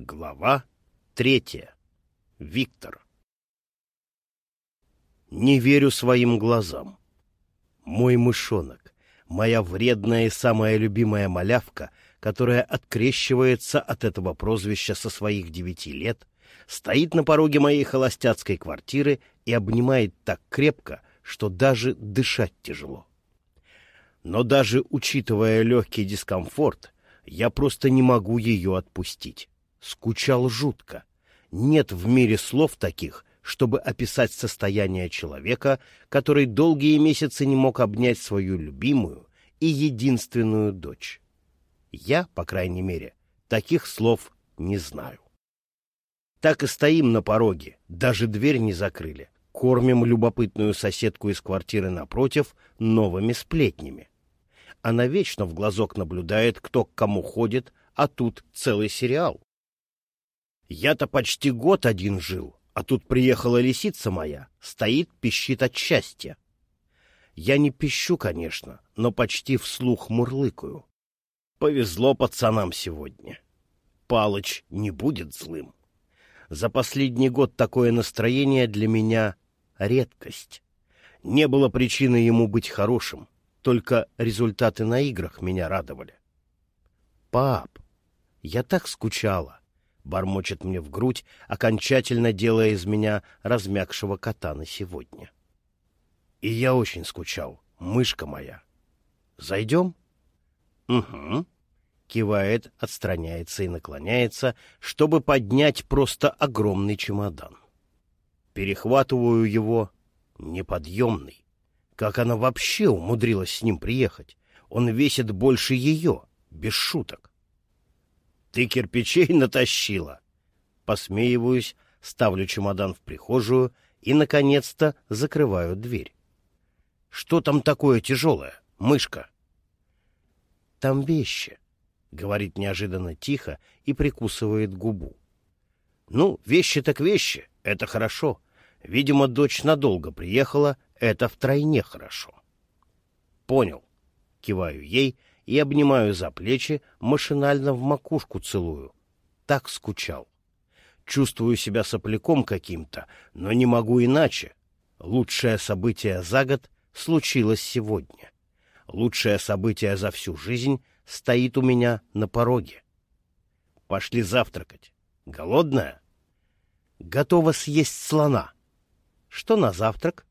Глава третья. Виктор. Не верю своим глазам. Мой мышонок, моя вредная и самая любимая малявка, которая открещивается от этого прозвища со своих девяти лет, стоит на пороге моей холостяцкой квартиры и обнимает так крепко, что даже дышать тяжело. Но даже учитывая легкий дискомфорт, я просто не могу ее отпустить. Скучал жутко. Нет в мире слов таких, чтобы описать состояние человека, который долгие месяцы не мог обнять свою любимую и единственную дочь. Я, по крайней мере, таких слов не знаю. Так и стоим на пороге, даже дверь не закрыли, кормим любопытную соседку из квартиры напротив новыми сплетнями. Она вечно в глазок наблюдает, кто к кому ходит, а тут целый сериал. Я-то почти год один жил, а тут приехала лисица моя, стоит, пищит от счастья. Я не пищу, конечно, но почти вслух мурлыкаю. Повезло пацанам сегодня. Палыч не будет злым. За последний год такое настроение для меня — редкость. Не было причины ему быть хорошим, только результаты на играх меня радовали. «Пап, я так скучала бормочет мне в грудь, окончательно делая из меня размягшего кота на сегодня. И я очень скучал, мышка моя. Зайдем? Угу. Кивает, отстраняется и наклоняется, чтобы поднять просто огромный чемодан. Перехватываю его, неподъемный. Как она вообще умудрилась с ним приехать? Он весит больше ее, без шуток. Ты кирпичей натащила. Посмеиваюсь, ставлю чемодан в прихожую и, наконец-то, закрываю дверь. Что там такое тяжелое, мышка? Там вещи, — говорит неожиданно тихо и прикусывает губу. Ну, вещи так вещи, это хорошо. Видимо, дочь надолго приехала, это втройне хорошо. Понял. Киваю ей и обнимаю за плечи, машинально в макушку целую. Так скучал. Чувствую себя сопляком каким-то, но не могу иначе. Лучшее событие за год случилось сегодня. Лучшее событие за всю жизнь стоит у меня на пороге. Пошли завтракать. Голодная? Готова съесть слона. Что на завтрак?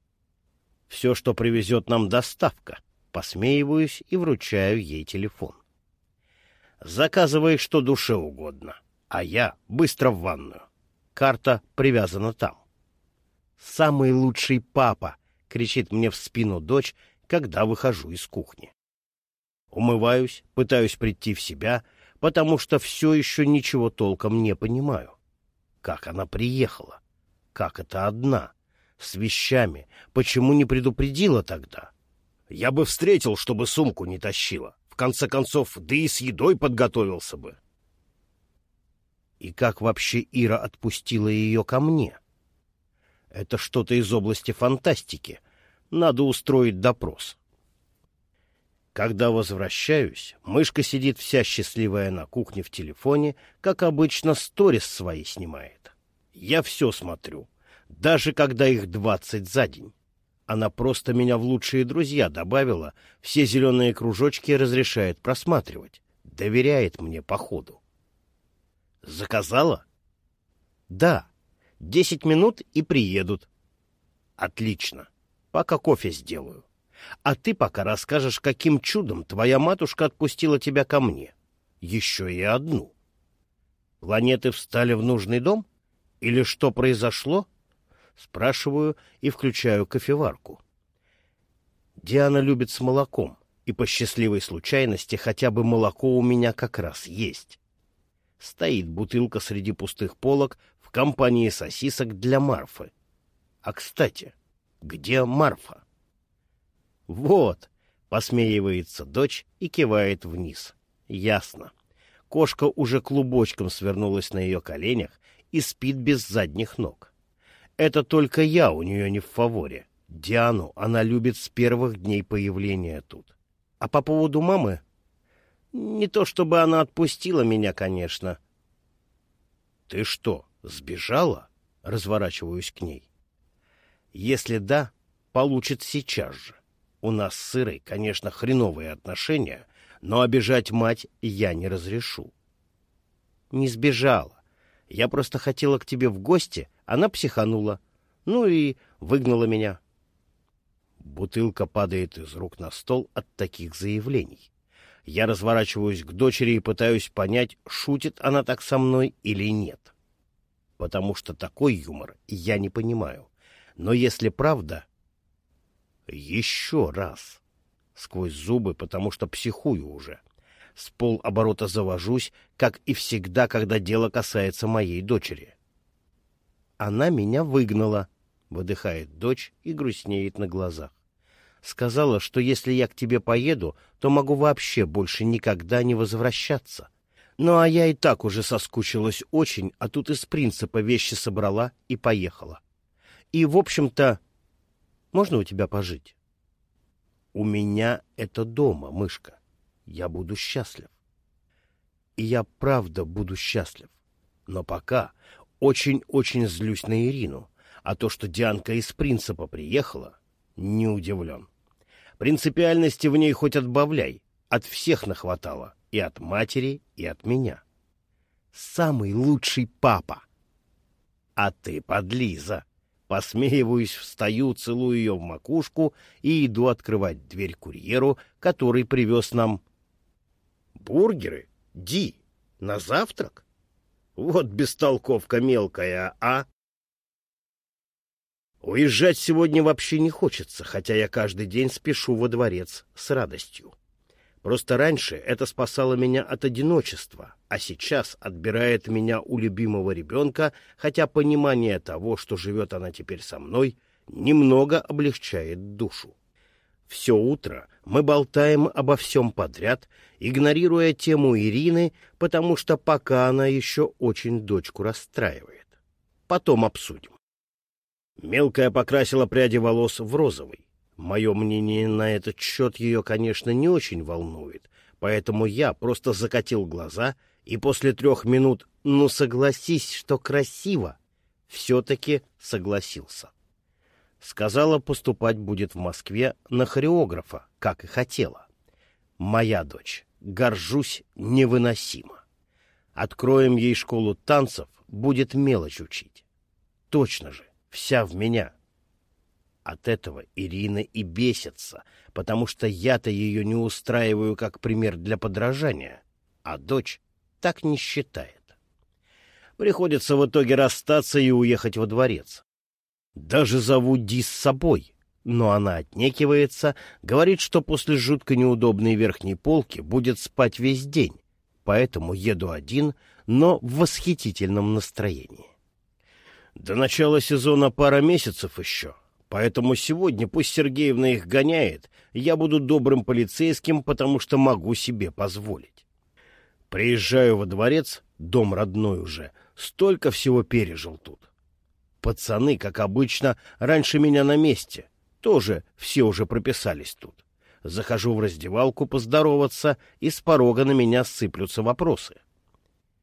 Все, что привезет нам доставка посмеиваюсь и вручаю ей телефон. Заказывай что душе угодно, а я быстро в ванную. Карта привязана там. «Самый лучший папа!» — кричит мне в спину дочь, когда выхожу из кухни. Умываюсь, пытаюсь прийти в себя, потому что все еще ничего толком не понимаю. Как она приехала? Как это одна? С вещами? Почему не предупредила тогда? Я бы встретил, чтобы сумку не тащила. В конце концов, да и с едой подготовился бы. И как вообще Ира отпустила ее ко мне? Это что-то из области фантастики. Надо устроить допрос. Когда возвращаюсь, мышка сидит вся счастливая на кухне в телефоне, как обычно сторис свои снимает. Я все смотрю, даже когда их двадцать за день. Она просто меня в лучшие друзья добавила, все зеленые кружочки разрешает просматривать. Доверяет мне по ходу. Заказала? Да. Десять минут и приедут. Отлично. Пока кофе сделаю. А ты пока расскажешь, каким чудом твоя матушка отпустила тебя ко мне. Еще и одну. Планеты встали в нужный дом? Или что произошло? — Спрашиваю и включаю кофеварку. Диана любит с молоком, и по счастливой случайности хотя бы молоко у меня как раз есть. Стоит бутылка среди пустых полок в компании сосисок для Марфы. А, кстати, где Марфа? Вот, посмеивается дочь и кивает вниз. Ясно. Кошка уже клубочком свернулась на ее коленях и спит без задних ног. Это только я у нее не в фаворе. Диану она любит с первых дней появления тут. А по поводу мамы? Не то чтобы она отпустила меня, конечно. Ты что, сбежала? Разворачиваюсь к ней. Если да, получит сейчас же. У нас с Сырой, конечно, хреновые отношения, но обижать мать я не разрешу. Не сбежала. Я просто хотела к тебе в гости, она психанула. Ну и выгнала меня. Бутылка падает из рук на стол от таких заявлений. Я разворачиваюсь к дочери и пытаюсь понять, шутит она так со мной или нет. Потому что такой юмор я не понимаю. Но если правда... Еще раз. Сквозь зубы, потому что психую уже. С полоборота завожусь, как и всегда, когда дело касается моей дочери. Она меня выгнала, — выдыхает дочь и грустнеет на глазах. Сказала, что если я к тебе поеду, то могу вообще больше никогда не возвращаться. Ну а я и так уже соскучилась очень, а тут из принципа вещи собрала и поехала. И, в общем-то, можно у тебя пожить? У меня это дома, мышка. Я буду счастлив. И я правда буду счастлив. Но пока очень-очень злюсь на Ирину, а то, что Дианка из принципа приехала, не удивлен. Принципиальности в ней хоть отбавляй, от всех нахватало, и от матери, и от меня. Самый лучший папа. А ты подлиза. Посмеиваюсь, встаю, целую ее в макушку и иду открывать дверь курьеру, который привез нам... Бургеры? Ди, на завтрак? Вот бестолковка мелкая, а? Уезжать сегодня вообще не хочется, хотя я каждый день спешу во дворец с радостью. Просто раньше это спасало меня от одиночества, а сейчас отбирает меня у любимого ребенка, хотя понимание того, что живет она теперь со мной, немного облегчает душу. Все утро мы болтаем обо всем подряд, игнорируя тему Ирины, потому что пока она еще очень дочку расстраивает. Потом обсудим. Мелкая покрасила пряди волос в розовый. Мое мнение на этот счет ее, конечно, не очень волнует, поэтому я просто закатил глаза и после трех минут «ну согласись, что красиво» все-таки согласился. Сказала, поступать будет в Москве на хореографа, как и хотела. Моя дочь, горжусь невыносимо. Откроем ей школу танцев, будет мелочь учить. Точно же, вся в меня. От этого Ирина и бесится, потому что я-то ее не устраиваю как пример для подражания, а дочь так не считает. Приходится в итоге расстаться и уехать во дворец. Даже зову Ди с собой, но она отнекивается, говорит, что после жутко неудобной верхней полки будет спать весь день, поэтому еду один, но в восхитительном настроении. До начала сезона пара месяцев еще, поэтому сегодня пусть Сергеевна их гоняет, я буду добрым полицейским, потому что могу себе позволить. Приезжаю во дворец, дом родной уже, столько всего пережил тут. Пацаны, как обычно, раньше меня на месте, тоже все уже прописались тут. Захожу в раздевалку поздороваться, и с порога на меня сыплются вопросы.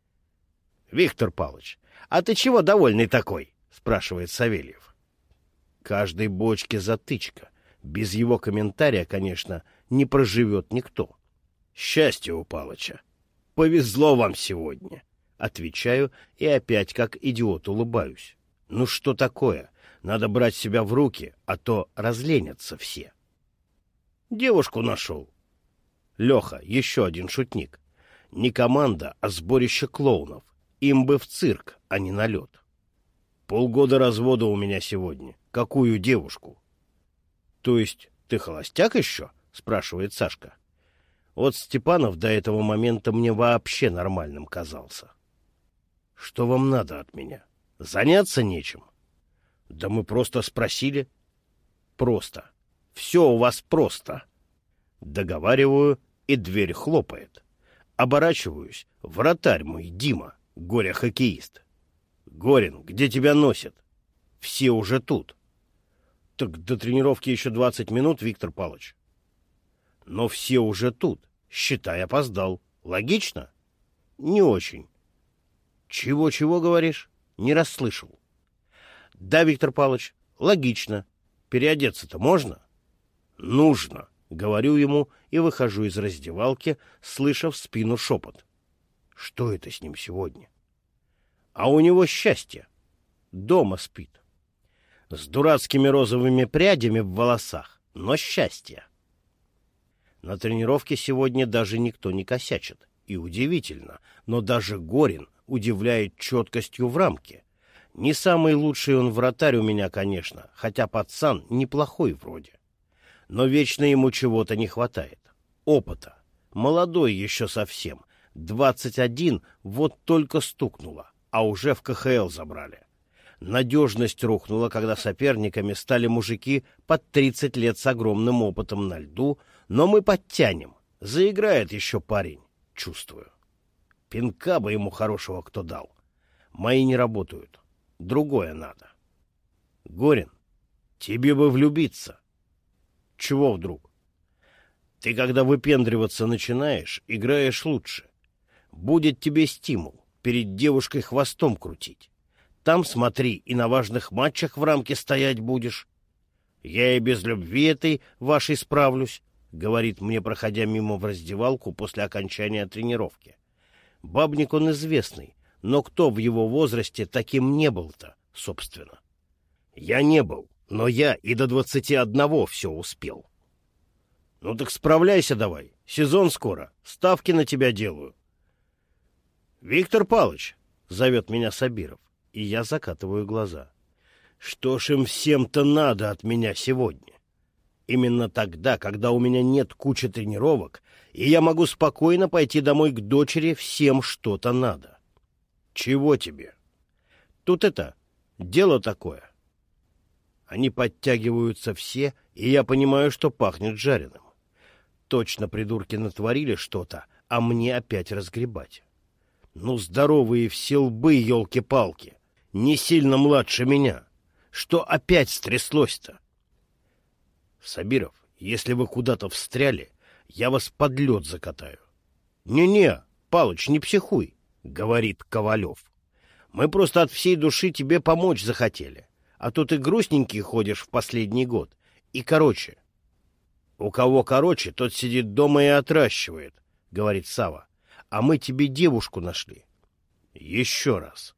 — Виктор Павлович, «А ты чего довольный такой?» — спрашивает Савельев. Каждой бочке затычка. Без его комментария, конечно, не проживет никто. Счастье у Палыча. Повезло вам сегодня. Отвечаю и опять как идиот улыбаюсь. Ну что такое? Надо брать себя в руки, а то разленятся все. Девушку нашел. Леха, еще один шутник. Не команда, а сборище клоунов. Им бы в цирк, а не на лед. Полгода развода у меня сегодня. Какую девушку? То есть ты холостяк еще? Спрашивает Сашка. Вот Степанов до этого момента мне вообще нормальным казался. Что вам надо от меня? Заняться нечем? Да мы просто спросили. Просто. Все у вас просто. Договариваю, и дверь хлопает. Оборачиваюсь. Вратарь мой, Дима. Горя-хоккеист. Горин, где тебя носят? Все уже тут. Так до тренировки еще двадцать минут, Виктор Павлович. Но все уже тут. Считай, опоздал. Логично? Не очень. Чего-чего говоришь? Не расслышал. Да, Виктор Павлович, логично. Переодеться-то можно? Нужно, говорю ему и выхожу из раздевалки, слыша в спину шепот. Что это с ним сегодня? А у него счастье. Дома спит. С дурацкими розовыми прядями в волосах, но счастье. На тренировке сегодня даже никто не косячит. И удивительно, но даже Горин удивляет четкостью в рамке. Не самый лучший он вратарь у меня, конечно, хотя пацан неплохой вроде. Но вечно ему чего-то не хватает. Опыта. Молодой еще совсем. Двадцать один вот только стукнуло, а уже в КХЛ забрали. Надежность рухнула, когда соперниками стали мужики под тридцать лет с огромным опытом на льду, но мы подтянем. Заиграет еще парень, чувствую. Пинка бы ему хорошего кто дал. Мои не работают. Другое надо. Горин, тебе бы влюбиться. Чего вдруг? Ты, когда выпендриваться начинаешь, играешь лучше. Будет тебе стимул перед девушкой хвостом крутить. Там, смотри, и на важных матчах в рамке стоять будешь. Я и без любви этой вашей справлюсь, — говорит мне, проходя мимо в раздевалку после окончания тренировки. Бабник он известный, но кто в его возрасте таким не был-то, собственно? Я не был, но я и до двадцати одного все успел. Ну так справляйся давай, сезон скоро, ставки на тебя делаю. Виктор Палыч, — зовет меня Сабиров и я закатываю глаза. Что ж им всем-то надо от меня сегодня? Именно тогда, когда у меня нет кучи тренировок, и я могу спокойно пойти домой к дочери, всем что-то надо. Чего тебе? Тут это, дело такое. Они подтягиваются все, и я понимаю, что пахнет жареным. Точно придурки натворили что-то, а мне опять разгребать. Ну, здоровые все лбы, елки-палки не сильно младше меня. Что опять стряслось-то? Сабиров, если вы куда-то встряли, я вас под лед закатаю. Не-не, Палыч, не психуй, говорит Ковалев. Мы просто от всей души тебе помочь захотели. А то ты грустненький ходишь в последний год. И короче. У кого короче, тот сидит дома и отращивает, говорит Сава. А мы тебе девушку нашли. Еще раз.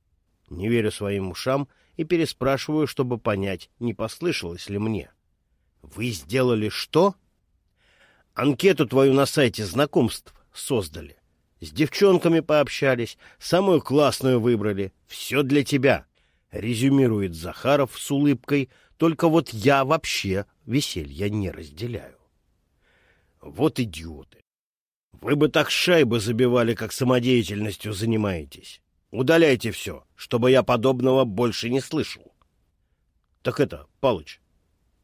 Не верю своим ушам и переспрашиваю, чтобы понять, не послышалось ли мне. «Вы сделали что?» «Анкету твою на сайте знакомств создали. С девчонками пообщались, самую классную выбрали. Все для тебя», — резюмирует Захаров с улыбкой, «только вот я вообще веселья не разделяю». Вот идиоты. Вы бы так шайбы забивали, как самодеятельностью занимаетесь. Удаляйте все, чтобы я подобного больше не слышал. Так это, Палыч,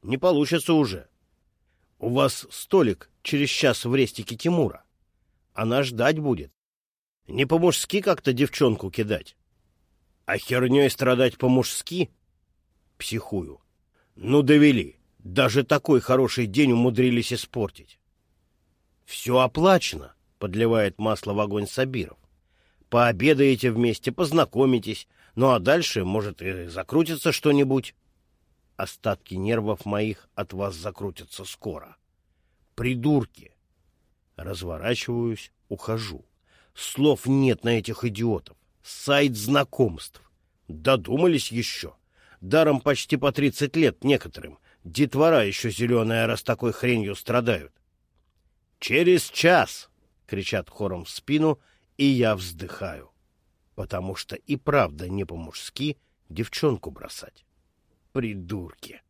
не получится уже. У вас столик через час в рестике Тимура. Она ждать будет. Не по-мужски как-то девчонку кидать. А херней страдать по-мужски? Психую. Ну, довели. Даже такой хороший день умудрились испортить. Все оплачено, подливает масло в огонь Сабиров пообедаете вместе, познакомитесь, ну а дальше, может, и закрутится что-нибудь. Остатки нервов моих от вас закрутятся скоро. Придурки! Разворачиваюсь, ухожу. Слов нет на этих идиотов. Сайт знакомств. Додумались еще. Даром почти по тридцать лет некоторым. Детвора еще зеленая, раз такой хренью страдают. «Через час!» — кричат хором в спину — и я вздыхаю, потому что и правда не по-мужски девчонку бросать. Придурки!